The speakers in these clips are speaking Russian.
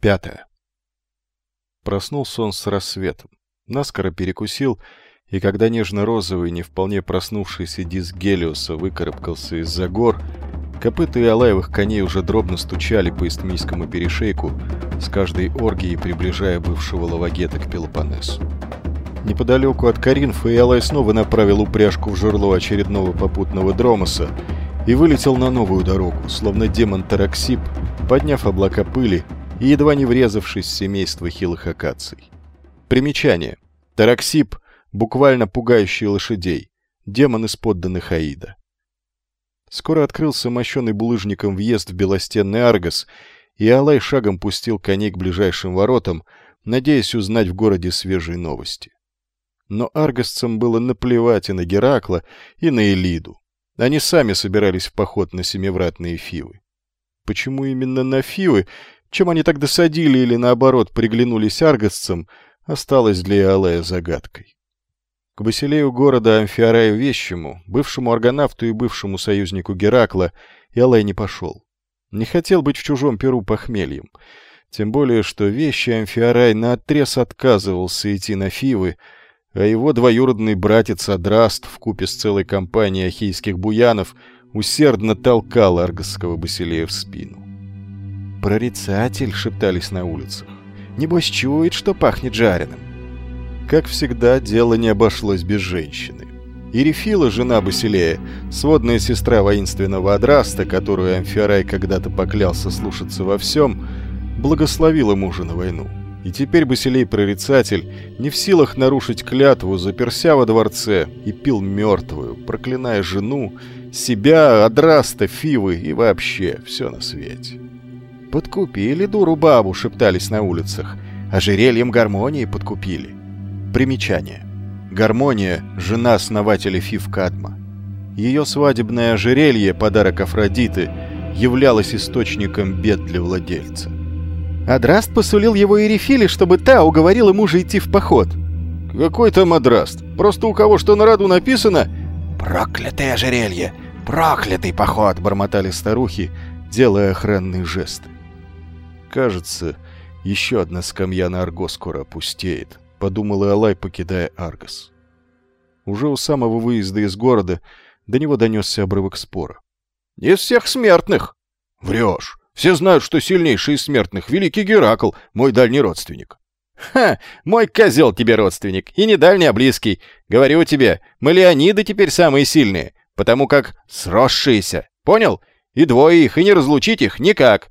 Пятое. Проснулся он с рассветом. Наскоро перекусил, и когда нежно-розовый, не вполне проснувшийся диск Гелиоса выкарабкался из-за гор, копыта и алаевых коней уже дробно стучали по истмийскому перешейку, с каждой оргией приближая бывшего лавагета к Пелопоннесу. Неподалеку от Каринфа Иалай снова направил упряжку в жерло очередного попутного дромоса и вылетел на новую дорогу, словно демон Тараксип, подняв облака пыли и едва не врезавшись в семейство хилых акаций. Примечание. Тараксип — буквально пугающий лошадей, демон из подданных Аида. Скоро открылся мощенный булыжником въезд в белостенный Аргос, и Алай шагом пустил коней к ближайшим воротам, надеясь узнать в городе свежие новости. Но аргосцам было наплевать и на Геракла, и на Элиду. Они сами собирались в поход на семивратные Фивы. Почему именно на Фивы, чем они так досадили или, наоборот, приглянулись аргосцам, осталось для Иолея загадкой. К Басилею города Амфиараю Вещему, бывшему аргонавту и бывшему союзнику Геракла, Иолей не пошел. Не хотел быть в чужом перу похмельем. Тем более, что вещи Амфиарай наотрез отказывался идти на Фивы, а его двоюродный братец Адраст купе с целой компанией ахейских буянов усердно толкал аргосского Басилея в спину. «Прорицатель!» — шептались на улицах. «Небось чует, что пахнет жареным!» Как всегда, дело не обошлось без женщины. Ирифила, жена Басилея, сводная сестра воинственного Адраста, которую Амфиарай когда-то поклялся слушаться во всем, благословила мужа на войну. И теперь Басилей-прорицатель, не в силах нарушить клятву, заперся во дворце и пил мертвую, проклиная жену, себя, Адраста, Фивы и вообще все на свете. «Подкупили дуру бабу», — шептались на улицах. «Ожерельем гармонии подкупили». Примечание. Гармония — жена основателя Фив Кадма. Ее свадебное ожерелье, подарок Афродиты, являлось источником бед для владельца. Адраст посулил его Эрифиле, чтобы та уговорила мужа идти в поход. «Какой там Адраст? Просто у кого что на роду написано?» «Проклятое ожерелье! Проклятый поход!» — бормотали старухи, делая охранные жесты. «Кажется, еще одна скамья на Арго скоро опустеет», — подумал Алай, покидая Аргос. Уже у самого выезда из города до него донесся обрывок спора. «Из всех смертных!» «Врешь! Все знают, что сильнейший из смертных — великий Геракл, мой дальний родственник». «Ха! Мой козел тебе родственник, и не дальний, а близкий. Говорю тебе, мы Леониды теперь самые сильные, потому как сросшиеся, понял? И двое их, и не разлучить их никак».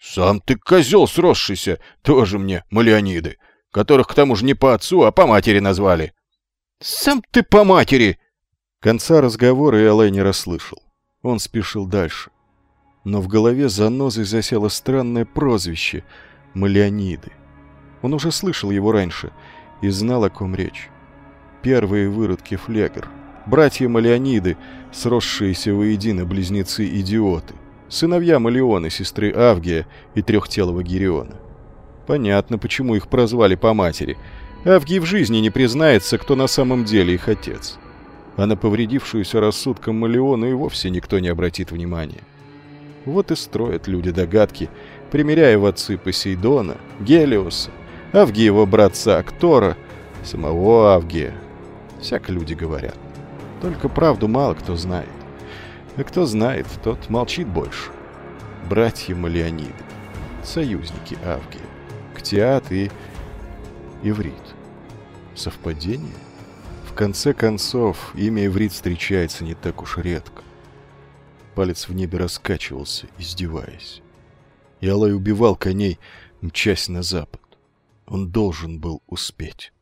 «Сам ты козел сросшийся, тоже мне Малеониды, которых к тому же не по отцу, а по матери назвали». «Сам ты по матери!» Конца разговора Элай не расслышал. Он спешил дальше но в голове занозой засело странное прозвище — Малеониды. Он уже слышал его раньше и знал, о ком речь. Первые выродки Флегер, братья Малеониды, сросшиеся воедино близнецы-идиоты, сыновья Малеона, сестры Авгия и трехтелого Гериона. Понятно, почему их прозвали по матери. Авгий в жизни не признается, кто на самом деле их отец. А на повредившуюся рассудком Малеона и вовсе никто не обратит внимания. Вот и строят люди догадки, примеряя в отцы Посейдона, Гелиоса, Авгиева братца Актора, самого Авгия. Всяко люди говорят. Только правду мало кто знает. А кто знает, тот молчит больше. Братья Малеониды, союзники Авгия, Ктиат и Иврит. Совпадение? В конце концов, имя Иврит встречается не так уж редко. Палец в небе раскачивался, издеваясь. И Алай убивал коней, мчась на запад. Он должен был успеть.